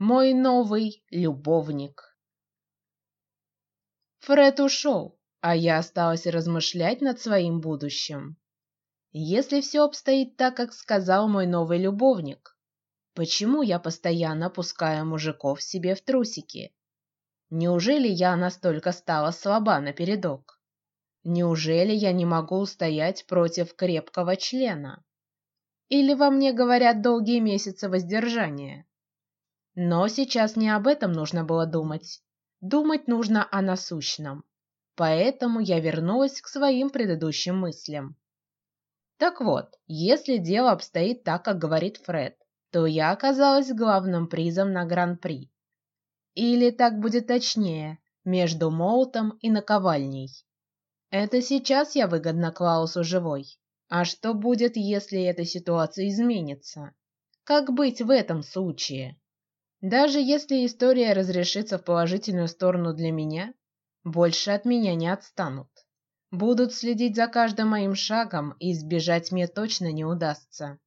Мой новый любовник. Фред ушел, а я осталась размышлять над своим будущим. Если все обстоит так, как сказал мой новый любовник, почему я постоянно пускаю мужиков себе в трусики? Неужели я настолько стала слаба на передок? Неужели я не могу устоять против крепкого члена? Или во мне говорят долгие месяцы воздержания? Но сейчас не об этом нужно было думать. Думать нужно о насущном. Поэтому я вернулась к своим предыдущим мыслям. Так вот, если дело обстоит так, как говорит Фред, то я оказалась главным призом на Гран-при. Или так будет точнее, между молотом и наковальней. Это сейчас я выгодна Клаусу живой. А что будет, если эта ситуация изменится? Как быть в этом случае? Даже если история разрешится в положительную сторону для меня, больше от меня не отстанут. Будут следить за каждым моим шагом, и избежать мне точно не удастся.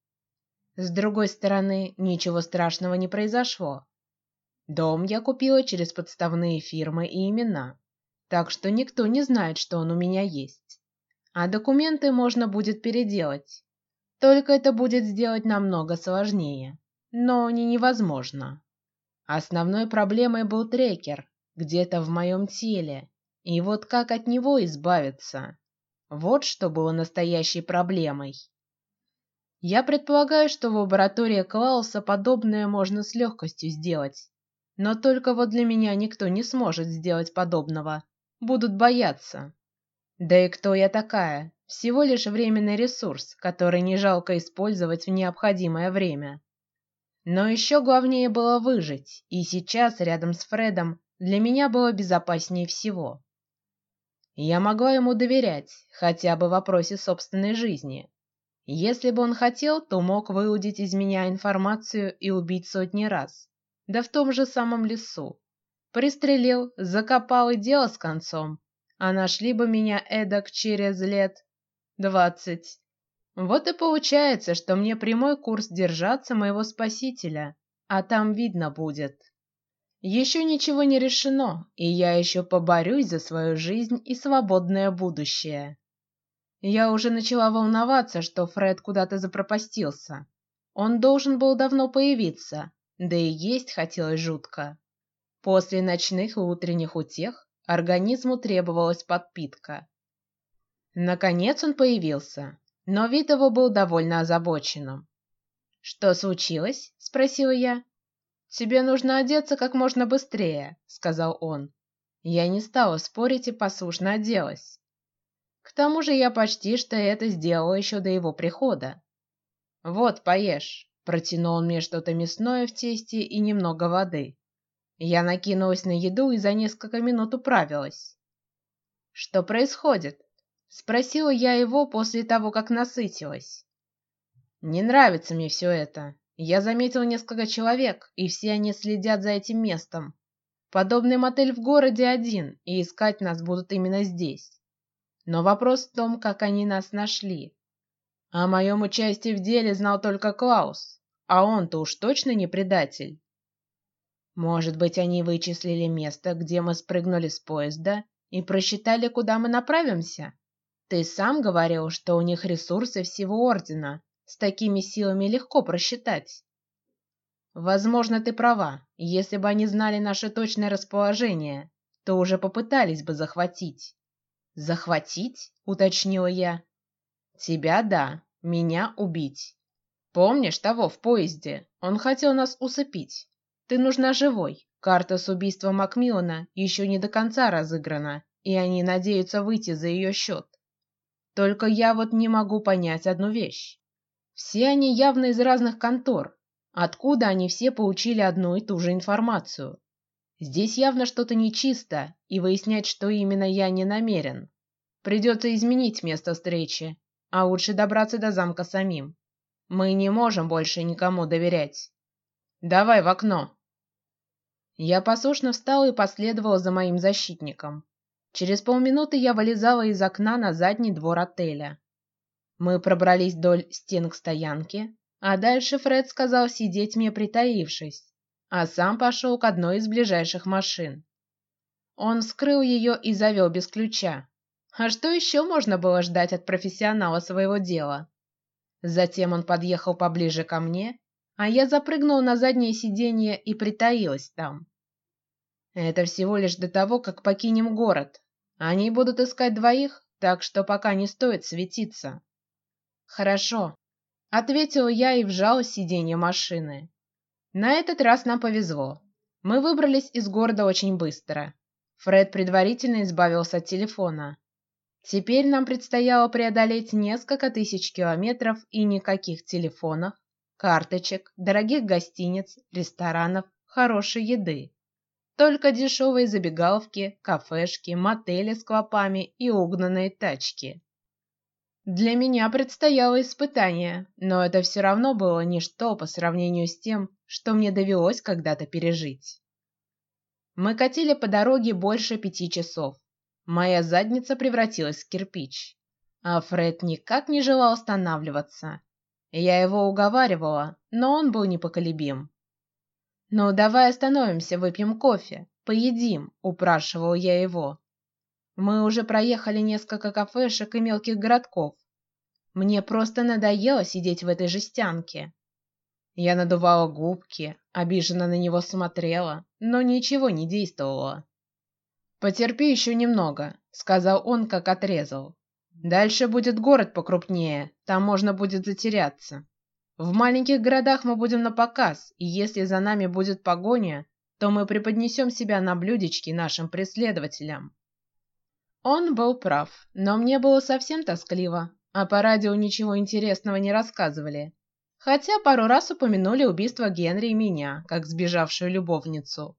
С другой стороны, ничего страшного не произошло. Дом я купила через подставные фирмы и имена, так что никто не знает, что он у меня есть. А документы можно будет переделать. Только это будет сделать намного сложнее, но не невозможно. Основной проблемой был трекер где-то в моем теле, и вот как от него избавиться? Вот что было настоящей проблемой. Я предполагаю, что в лаборатории Клауса подобное можно с легкостью сделать, но только вот для меня никто не сможет сделать подобного, будут бояться. Да и кто я такая? Всего лишь временный ресурс, который не жалко использовать в необходимое время. Но еще главнее было выжить, и сейчас рядом с Фредом для меня было безопаснее всего. Я могла ему доверять, хотя бы в вопросе собственной жизни. Если бы он хотел, то мог выудить из меня информацию и убить сотни раз, да в том же самом лесу. Пристрелил, закопал и дело с концом. А нашли бы меня эдак через лет двадцать вот и получается, что мне прямой курс держаться моего спасителя, а там видно будет. Еще ничего не решено, и я еще поборюсь за свою жизнь и свободное будущее. Я уже начала волноваться, что Фред куда-то запропастился. Он должен был давно появиться, да и есть хотелось жутко. После ночных и утренних утех организму требовалась подпитка. Наконец он появился, но вид его был довольно озабоченным. Что случилось? – спросила я. Тебе нужно одеться как можно быстрее, сказал он. Я не стала спорить и послушно оделась. К тому же я почти что это сделала еще до его прихода. Вот, поешь. Протянул мне что-то мясное в тесте и немного воды. Я накинулась на еду и за несколько минут управилась. Что происходит? Спросила я его после того, как насытилась. Не нравится мне все это. Я заметил несколько человек, и все они следят за этим местом. Подобный мотель в городе один, и искать нас будут именно здесь. Но вопрос в том, как они нас нашли. О моем участии в деле знал только Клаус, а он-то уж точно не предатель. Может быть, они вычислили место, где мы спрыгнули с поезда и просчитали, куда мы направимся? Ты сам говорил, что у них ресурсы всего ордена. С такими силами легко просчитать. Возможно, ты права. Если бы они знали наше точное расположение, то уже попытались бы захватить. Захватить? Уточнила я. Тебя да, меня убить. Помнишь того в поезде? Он хотел нас усыпить. Ты нужна живой. Карта с убийством Макмиллана еще не до конца разыграна, и они надеются выйти за ее счет. Только я вот не могу понять одну вещь. Все они явно из разных контор. Откуда они все получили одну и ту же информацию? Здесь явно что-то нечисто, и выяснять, что именно я не намерен. Придется изменить место встречи, а лучше добраться до замка самим. Мы не можем больше никому доверять. Давай в окно. Я послушно встал и последовал за моим защитником. Через полминуты я вылезала из окна на задний двор отеля. Мы пробрались вдоль стен к стоянке, а дальше Фред сказал сидеть мне притаившись, а сам пошел к одной из ближайших машин. Он вскрыл ее и завел без ключа. А что еще можно было ждать от профессионала своего дела? Затем он подъехал поближе ко мне, а я запрыгнул на заднее сиденье и притаилась там. Это всего лишь до того, как покинем город. Они будут искать двоих, так что пока не стоит светиться. Хорошо, ответил я и вжал сиденье машины. На этот раз нам повезло. Мы выбрались из города очень быстро. Фред предварительно избавился от телефона. Теперь нам предстояло преодолеть несколько тысяч километров и никаких телефонов, карточек, дорогих гостиниц, ресторанов, хорошей еды. Только дешевые забегаловки, кафешки, мотели с клопами и угнанные тачки. Для меня предстояло испытание, но это все равно было ничто по сравнению с тем, что мне довелось когда-то пережить. Мы катили по дороге больше пяти часов. Моя задница превратилась в кирпич, а Фред никак не желал останавливаться. Я его уговаривала, но он был непоколебим. Ну, давай остановимся, выпьем кофе, поедим, упрашивал я его. Мы уже проехали несколько кафешек и мелких городков. Мне просто надоело сидеть в этой жестянке. Я надувала губки, обиженно на него смотрела, но ничего не действовало. Потерпи еще немного, сказал он, как отрезал. Дальше будет город покрупнее, там можно будет затеряться. В маленьких городах мы будем на показ, и если за нами будет погоня, то мы преподнесем себя на блюдечке нашим преследователям. Он был прав, но мне было совсем тоскливо, а по радио ничего интересного не рассказывали, хотя пару раз упомянули убийство Генри и меня, как сбежавшую любовницу.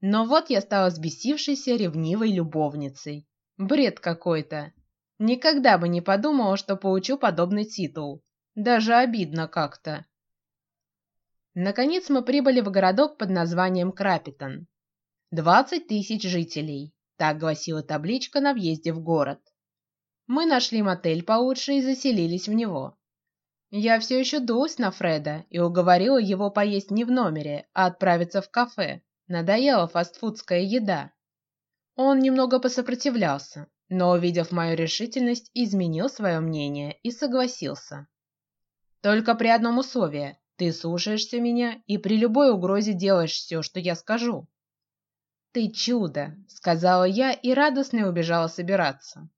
Но вот я стала сбесившейся ревнивой любовницей. Бред какой-то. Никогда бы не подумала, что получу подобный титул. Даже обидно как-то. Наконец мы прибыли в городок под названием Крапитон. Двадцать тысяч жителей, так гласила табличка на въезде в город. Мы нашли мотель получше и заселились в него. Я все еще дулась на Фреда и уговорила его поесть не в номере, а отправиться в кафе, Надоела фастфудская еда. Он немного посопротивлялся, но увидев мою решительность, изменил свое мнение и согласился. Только при одном условии: ты слушаешься меня и при любой угрозе делаешь все, что я скажу. Ты чудо, сказала я и радостно убежала собираться.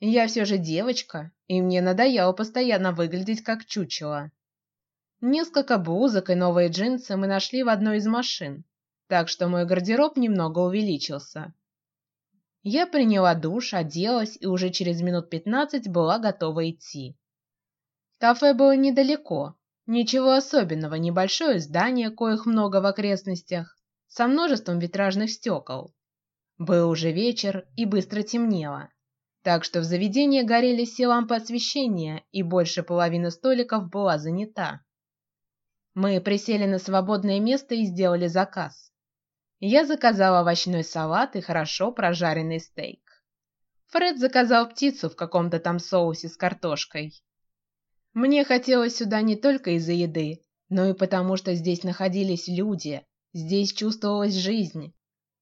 Я все же девочка, и мне надоело постоянно выглядеть как чучело. Несколько блузок и новые джинсы мы нашли в одной из машин, так что мой гардероб немного увеличился. Я приняла душ, оделась и уже через минут пятнадцать была готова идти. Кафе было недалеко, ничего особенного, небольшое здание, коих много в окрестностях, со множеством витражных стекол. Был уже вечер и быстро темнело, так что в заведении горели все лампы освещения и больше половины столиков была занята. Мы присели на свободное место и сделали заказ. Я заказал овощной салат и хорошо прожаренный стейк. Фред заказал птицу в каком-то там соусе с картошкой. Мне хотелось сюда не только из-за еды, но и потому, что здесь находились люди, здесь чувствовалась жизнь.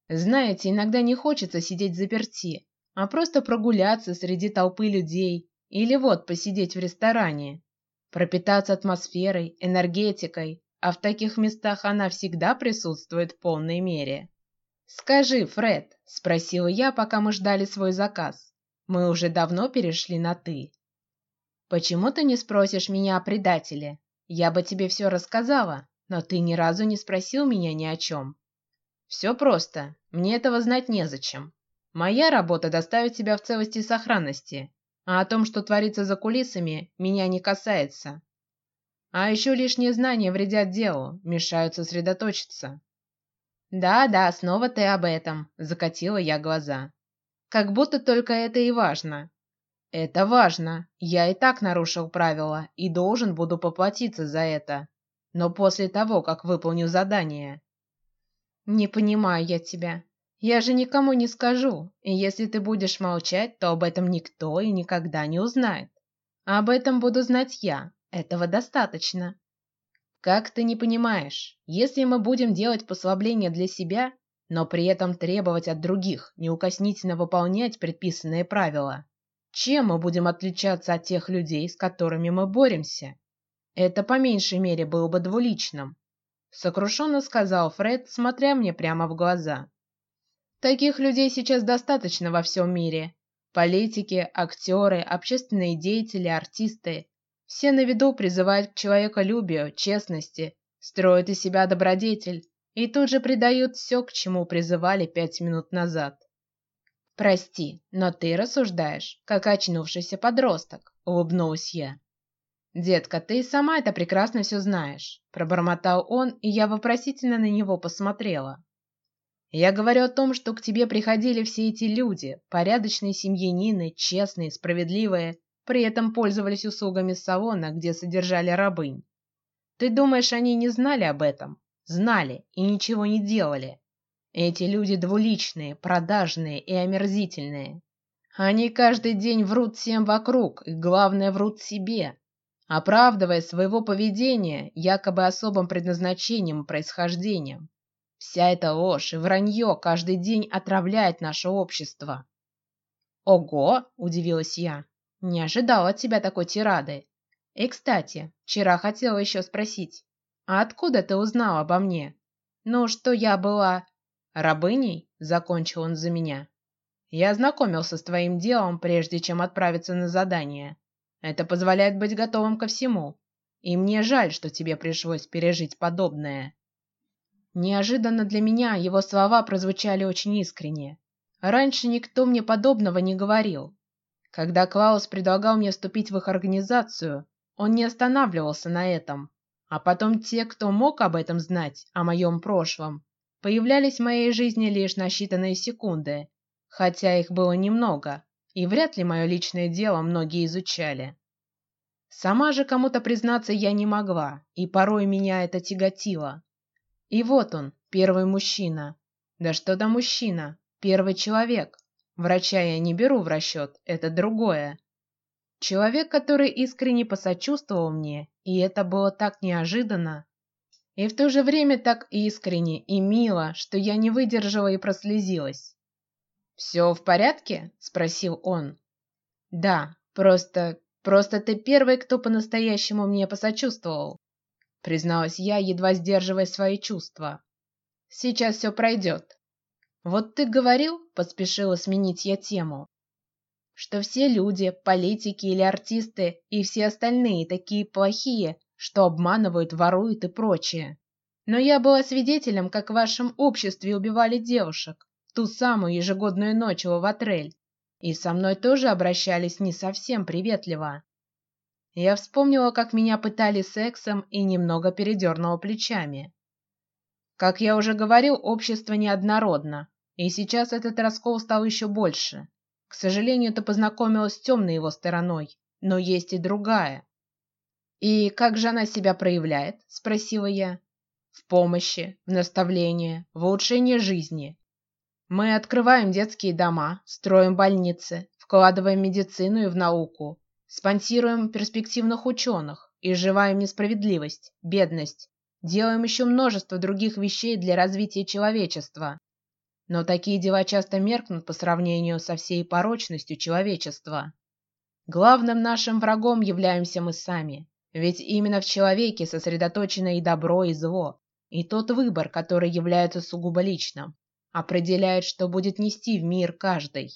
Знаете, иногда не хочется сидеть заперти, а просто прогуляться среди толпы людей или вот посидеть в ресторане, пропитаться атмосферой, энергетикой, а в таких местах она всегда присутствует в полной мере. Скажи, Фред, спросила я, пока мы ждали свой заказ. Мы уже давно перешли на ты. Почему ты не спросишь меня о предателе? Я бы тебе все рассказала, но ты ни разу не спросил меня ни о чем. Все просто. Мне этого знать не зачем. Моя работа доставить тебя в целости и сохранности, а о том, что творится за кулисами, меня не касается. А еще лишние знания вредят делу, мешают сосредоточиться. Да, да, снова ты об этом. Закатила я глаза. Как будто только это и важно. Это важно. Я и так нарушил правила и должен буду поплатиться за это. Но после того, как выполню задание. Не понимаю я тебя. Я же никому не скажу, и если ты будешь молчать, то об этом никто и никогда не узнает. Об этом буду знать я, этого достаточно. Как ты не понимаешь, если мы будем делать послабления для себя, но при этом требовать от других неукоснительно выполнять предписанные правила, чем мы будем отличаться от тех людей, с которыми мы боремся? Это по меньшей мере было бы двуличным. Сокрушенно сказал Фред, смотря мне прямо в глаза. Таких людей сейчас достаточно во всем мире. Политики, актеры, общественные деятели, артисты. Все на виду призывают к человеколюбию, честности, строят из себя добродетель и тут же предают все, к чему призывали пять минут назад. Прости, но ты рассуждаешь, как очнувшийся подросток. Улыбнулась я. Детка, ты и сама это прекрасно все знаешь, пробормотал он, и я вопросительно на него посмотрела. Я говорю о том, что к тебе приходили все эти люди, порядочные семьянины, честные, справедливые, при этом пользовались услугами салона, где содержали рабынь. Ты думаешь, они не знали об этом? Знали и ничего не делали. Эти люди двуличные, продажные и омерзительные. Они каждый день врут всем вокруг, и главное врут себе, оправдывая своего поведения якобы особым предназначением и происхождением. Вся эта ложь и вранье каждый день отравляет наше общество. Ого, удивилась я, не ожидала от тебя такой тирады. И кстати, вчера хотела еще спросить, а откуда ты узнал обо мне? Ну, что я была рабыней? Закончил он за меня. Я ознакомился с твоим делом, прежде чем отправиться на задание. Это позволяет быть готовым ко всему. И мне жаль, что тебе пришлось пережить подобное. Неожиданно для меня его слова прозвучали очень искренне. Раньше никто мне подобного не говорил. Когда Клаус предлагал мне вступить в их организацию, он не останавливался на этом. А потом те, кто мог об этом знать, о моем прошлом, появлялись в моей жизни лишь на считанные секунды, хотя их было немного, и вряд ли мое личное дело многие изучали. Сама же кому-то признаться я не могла, и порой меня это тяготило. И вот он, первый мужчина. Да что там мужчина? Первый человек. Врача я не беру в расчет, это другое. Человек, который искренне посочувствовал мне, и это было так неожиданно, и в то же время так искренне и мило, что я не выдержала и прослезилась. Все в порядке? – спросил он. Да, просто, просто ты первый, кто по-настоящему мне посочувствовал, призналась я, едва сдерживая свои чувства. Сейчас все пройдет. Вот ты говорил, поспешила сменить я тему, что все люди, политики или артисты и все остальные такие плохие, что обманывают, воруют и прочее. Но я была свидетелем, как в вашем обществе убивали девушек, ту самую ежегодную ночь в Ватрель, и со мной тоже обращались не совсем приветливо. Я вспомнила, как меня пытали сексом и немного передернула плечами. Как я уже говорил, общество неоднородно, и сейчас этот раскол стал еще больше. К сожалению, ты познакомилась с темной его стороной, но есть и другая. И как же она себя проявляет? – спросила я. В помощи, в наставлении, в улучшении жизни, мы открываем детские дома, строим больницы, вкладываем медицину и в науку, спонсируем перспективных ученых, изживаем несправедливость, бедность, делаем еще множество других вещей для развития человечества. Но такие дела часто меркнут по сравнению со всей порочностью человечества. Главным нашим врагом являемся мы сами, ведь именно в человеке сосредоточено и добро, и зло, и тот выбор, который является сугубо личным определяет, что будет нести в мир каждый.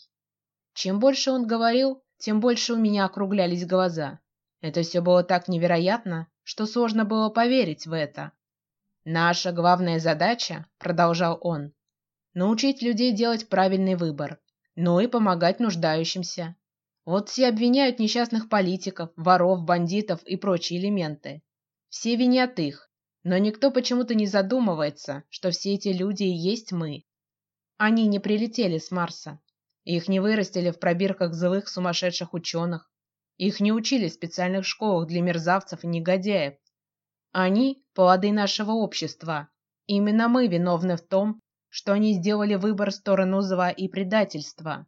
Чем больше он говорил, тем больше у меня округлялись глаза. Это все было так невероятно, что сложно было поверить в это. Наша главная задача, продолжал он, научить людей делать правильный выбор, но и помогать нуждающимся. Вот все обвиняют несчастных политиков, воров, бандитов и прочие элементы. Все винят их, но никто почему-то не задумывается, что все эти люди и есть мы. Они не прилетели с Марса. Их не вырастили в пробирках злых сумасшедших ученых. Их не учили в специальных школах для мерзавцев и негодяев. Они плоды нашего общества. Именно мы виновны в том, что они сделали выбор в сторону зла и предательства.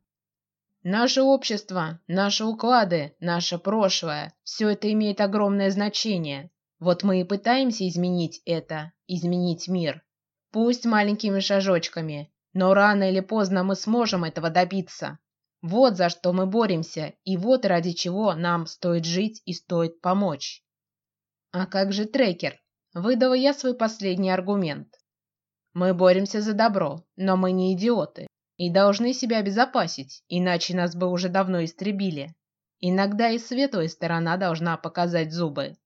Наше общество, наши уклады, наше прошлое – все это имеет огромное значение. Вот мы и пытаемся изменить это, изменить мир. Пусть маленькими шажочками, но рано или поздно мы сможем этого добиться. Вот за что мы боремся, и вот ради чего нам стоит жить и стоит помочь. А как же трекер? Выдала я свой последний аргумент. Мы боремся за добро, но мы не идиоты и должны себя обезопасить, иначе нас бы уже давно истребили. Иногда и светлая сторона должна показать зубы.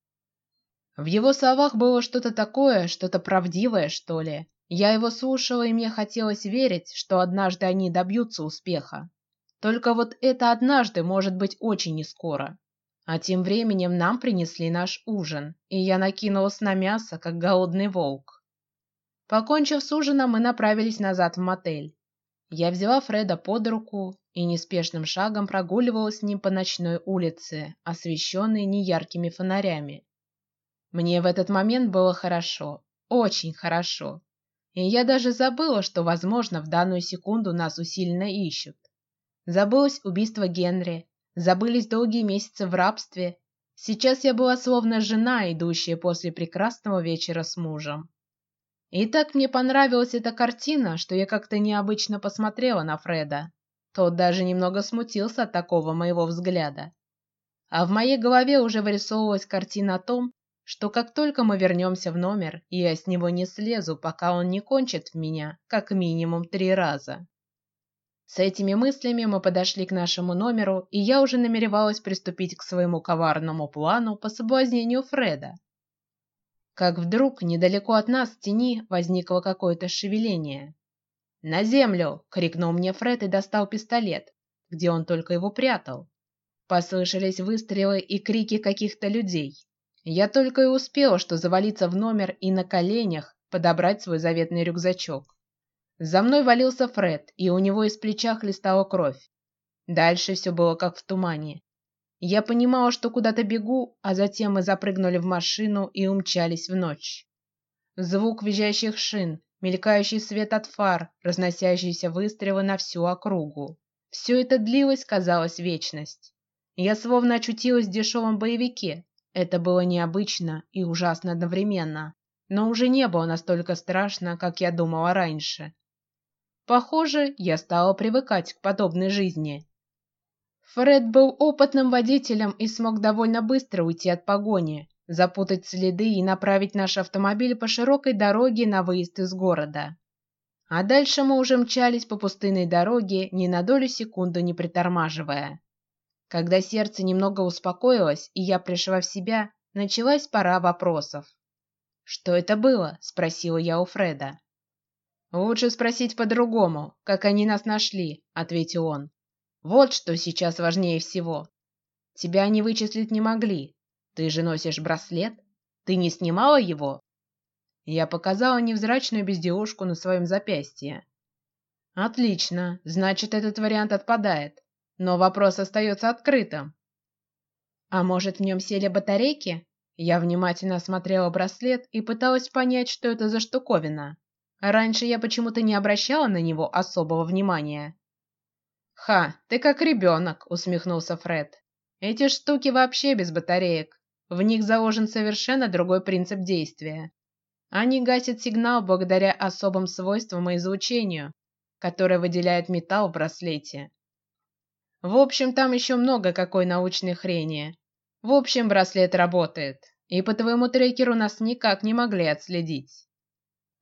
В его словах было что-то такое, что-то правдивое, что ли. Я его слушала, и мне хотелось верить, что однажды они добьются успеха. Только вот это однажды может быть очень не скоро. А тем временем нам принесли наш ужин, и я накинулась на мясо, как голодный волк. Покончив с ужином, мы направились назад в мотель. Я взяла Фреда под руку и неспешным шагом прогуливалась с ним по ночной улице, освещенной неяркими фонарями. Мне в этот момент было хорошо, очень хорошо, и я даже забыла, что, возможно, в данную секунду нас усиленно ищут. Забылось убийство Генри, забылись долгие месяцы в рабстве. Сейчас я была словно жена, идущая после прекрасного вечера с мужем. И так мне понравилась эта картина, что я как-то необычно посмотрела на Фреда. Тот даже немного смутился от такого моего взгляда. А в моей голове уже вырисовывалась картина о том, что как только мы вернемся в номер, я с него не слезу, пока он не кончит в меня как минимум три раза. С этими мыслями мы подошли к нашему номеру, и я уже намеревалась приступить к своему коварному плану по соблазнению Фреда. Как вдруг недалеко от нас в тени возникло какое-то шевеление. На землю! крикнул мне Фред и достал пистолет, где он только его прятал. Послышались выстрелы и крики каких-то людей. Я только и успела, что завалиться в номер и на коленях подобрать свой заветный рюкзачок. За мной валился Фред, и у него из плеча хлестала кровь. Дальше все было как в тумане. Я понимала, что куда-то бегу, а затем мы запрыгнули в машину и умчались в ночь. Звук визжащих шин, мелькающий свет от фар, разносящиеся выстрелы на всю округу. Все это длилось, казалось, вечность. Я словно очутилась в дешевом боевике, это было необычно и ужасно одновременно, но уже не было настолько страшно, как я думала раньше. Похоже, я стала привыкать к подобной жизни. Фред был опытным водителем и смог довольно быстро уйти от погони, запутать следы и направить наш автомобиль по широкой дороге на выезд из города. А дальше мы уже мчались по пустынной дороге, ни на долю секунды не притормаживая. Когда сердце немного успокоилось и я пришла в себя, началась пора вопросов. Что это было? – спросила я у Фреда. Лучше спросить по-другому, как они нас нашли, ответил он. Вот что сейчас важнее всего. Тебя они вычислить не могли. Ты же носишь браслет. Ты не снимала его? Я показала невзрачную безделушку на своем запястье. Отлично, значит этот вариант отпадает. Но вопрос остается открытым. А может в нем сели батарейки? Я внимательно осмотрела браслет и пыталась понять, что это за штуковина. Раньше я почему-то не обращала на него особого внимания. Ха, ты как ребенок, усмехнулся Фред. Эти штуки вообще без батареек. В них заложен совершенно другой принцип действия. Они гасят сигнал благодаря особым свойствам и излучению, которое выделяет металл в браслете. В общем, там еще много какой научной хрени. В общем, браслет работает, и по твоему трекеру нас никак не могли отследить.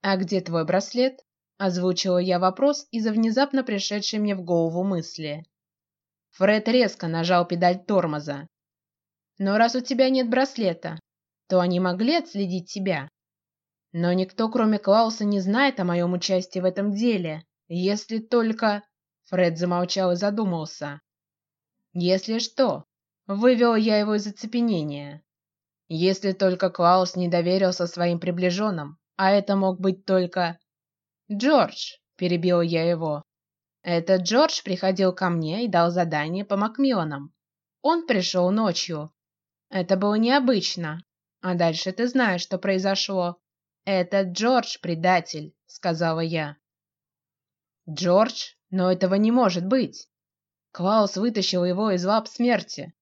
А где твой браслет? Озвучила я вопрос из-за внезапно пришедшей мне в голову мысли. Фред резко нажал педаль тормоза. Но раз у тебя нет браслета, то они могли отследить тебя. Но никто, кроме Клауса, не знает о моем участии в этом деле, если только. Фред замолчал и задумался. Если что, вывел я его из оцепенения. Если только Клаус не доверился своим приближенным, а это мог быть только Джордж. Перебил я его. Этот Джордж приходил ко мне и дал задание по Макмилланам. Он пришел ночью. Это было необычно. А дальше ты знаешь, что произошло. Этот Джордж предатель, сказала я. Джордж, но этого не может быть. Клаус вытащил его из лап смерти.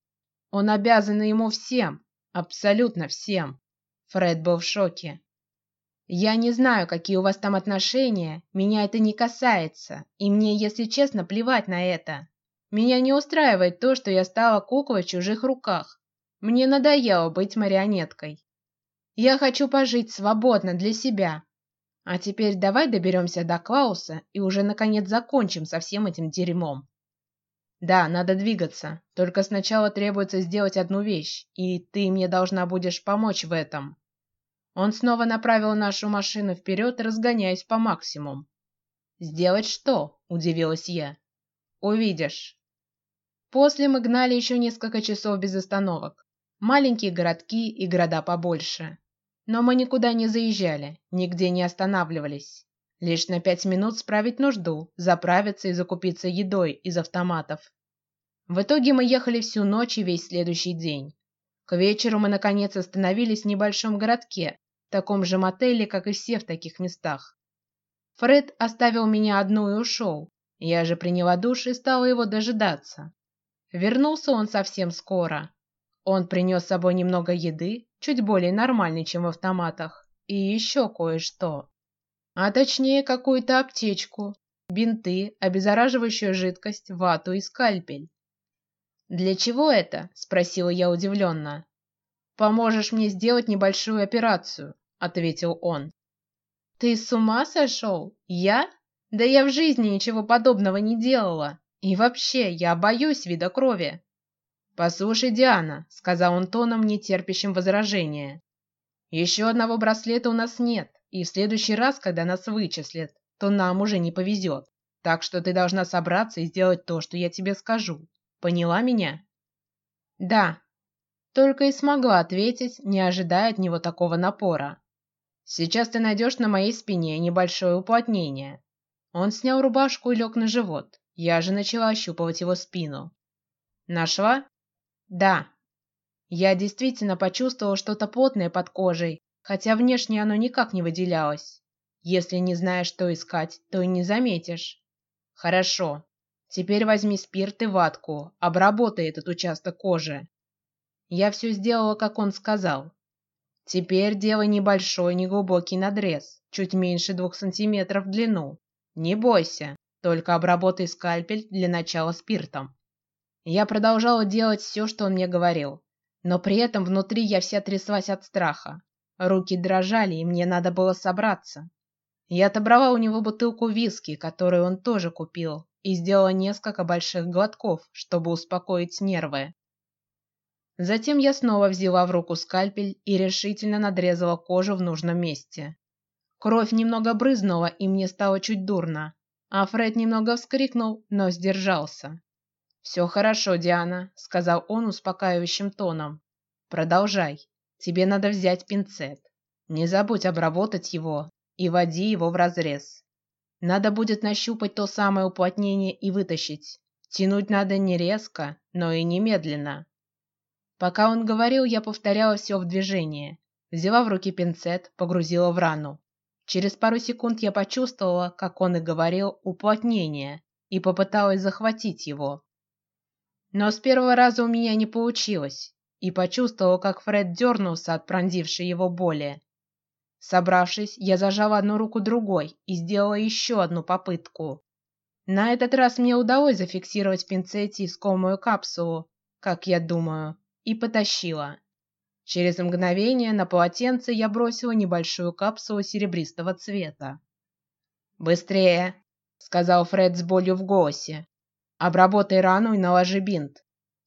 Он обязан ему всем, абсолютно всем. Фред был в шоке. Я не знаю, какие у вас там отношения, меня это не касается, и мне, если честно, плевать на это. Меня не устраивает то, что я стала куклой в чужих руках. Мне надоело быть марионеткой. Я хочу пожить свободно для себя. А теперь давай доберемся до Клауса и уже наконец закончим со всем этим дерьмом. Да, надо двигаться. Только сначала требуется сделать одну вещь, и ты мне должна будешь помочь в этом. Он снова направил нашу машину вперед, разгоняясь по максимуму. Сделать что? Удивилась я. Увидишь. После мы гнали еще несколько часов без остановок. Маленькие городки и города побольше. Но мы никуда не заезжали, нигде не останавливались. Лишь на пять минут справить нужду, заправиться и закупиться едой из автоматов. В итоге мы ехали всю ночь и весь следующий день. К вечеру мы наконец остановились в небольшом городке, в таком же мотеле, как и все в таких местах. Фред оставил меня одну и ушел. Я же приняла душ и стала его дожидаться. Вернулся он совсем скоро. Он принес с собой немного еды, чуть более нормальной, чем в автоматах, и еще кое-что, а точнее какую-то аптечку, бинты, обеззараживающую жидкость, вату и скальпель. Для чего это? – спросила я удивленно. Поможешь мне сделать небольшую операцию, ответил он. Ты с ума сошел? Я? Да я в жизни ничего подобного не делала. И вообще, я боюсь вида крови. Послушай, Диана, сказал он тоном, не терпящим возражения. Еще одного браслета у нас нет, и в следующий раз, когда нас вычислят, то нам уже не повезет. Так что ты должна собраться и сделать то, что я тебе скажу. Поняла меня? Да, только и смогла ответить, не ожидая от него такого напора. Сейчас ты найдешь на моей спине небольшое уплотнение. Он снял рубашку и лег на живот. Я же начала ощупывать его спину. Нашла? Да. Я действительно почувствовала что-то плотное под кожей, хотя внешне оно никак не выделялось. Если не знаешь, что искать, то и не заметишь. Хорошо. Теперь возьми спирт и ватку, обработай этот участок кожи. Я все сделала, как он сказал. Теперь делай небольшой, неглубокий надрез, чуть меньше двух сантиметров в длину. Не бойся, только обработай скальпель для начала спиртом. Я продолжала делать все, что он мне говорил, но при этом внутри я вся тряслась от страха. Руки дрожали, и мне надо было собраться. Я отобрала у него бутылку виски, которую он тоже купил, и сделала несколько больших глотков, чтобы успокоить нервы. Затем я снова взяла в руку скальпель и решительно надрезала кожу в нужном месте. Кровь немного брызнула, и мне стало чуть дурно, а Фред немного вскрикнул, но сдержался. Все хорошо, Диана, сказал он успокаивающим тоном. Продолжай. Тебе надо взять пинцет. Не забудь обработать его и води его в разрез. Надо будет нащупать то самое уплотнение и вытащить. Тянуть надо не резко, но и немедленно. Пока он говорил, я повторяла все в движении. Взяла в руки пинцет, погрузила в рану. Через пару секунд я почувствовала, как он и говорил, уплотнение, и попыталась захватить его. Но с первого раза у меня не получилось, и почувствовала, как Фред дернулся от пронзившей его боли. Собравшись, я зажала одну руку другой и сделала еще одну попытку. На этот раз мне удалось зафиксировать в пинцете искомую капсулу, как я думаю, и потащила. Через мгновение на полотенце я бросила небольшую капсулу серебристого цвета. Быстрее, сказал Фред с болью в голосе. Обработай рану и наложи бинт.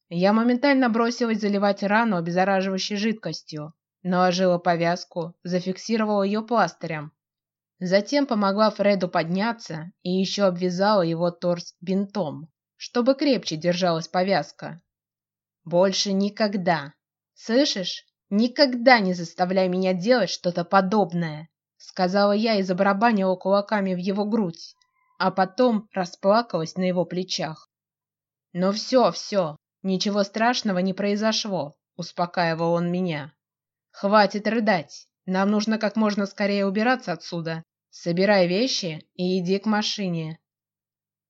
Я моментально бросилась заливать рану обеззараживающей жидкостью, наложила повязку, зафиксировала ее пластырем. Затем помогла Фреду подняться и еще обвязала его торс бинтом, чтобы крепче держалась повязка. Больше никогда, слышишь? Никогда не заставляй меня делать что-то подобное, сказала я и забарабанила кулаками в его грудь, а потом расплакалась на его плечах. Но все, все, ничего страшного не произошло, успокаивал он меня. Хватит рыдать, нам нужно как можно скорее убираться отсюда. Собирай вещи и иди к машине.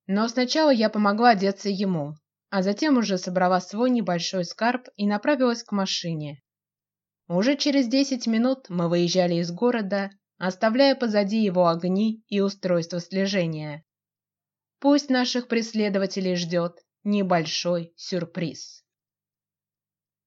Но сначала я помогла одеться ему, а затем уже собрала свой небольшой скарб и направилась к машине. Уже через десять минут мы выезжали из города, оставляя позади его огни и устройство слежения. Пусть наших преследователей ждет небольшой сюрприз.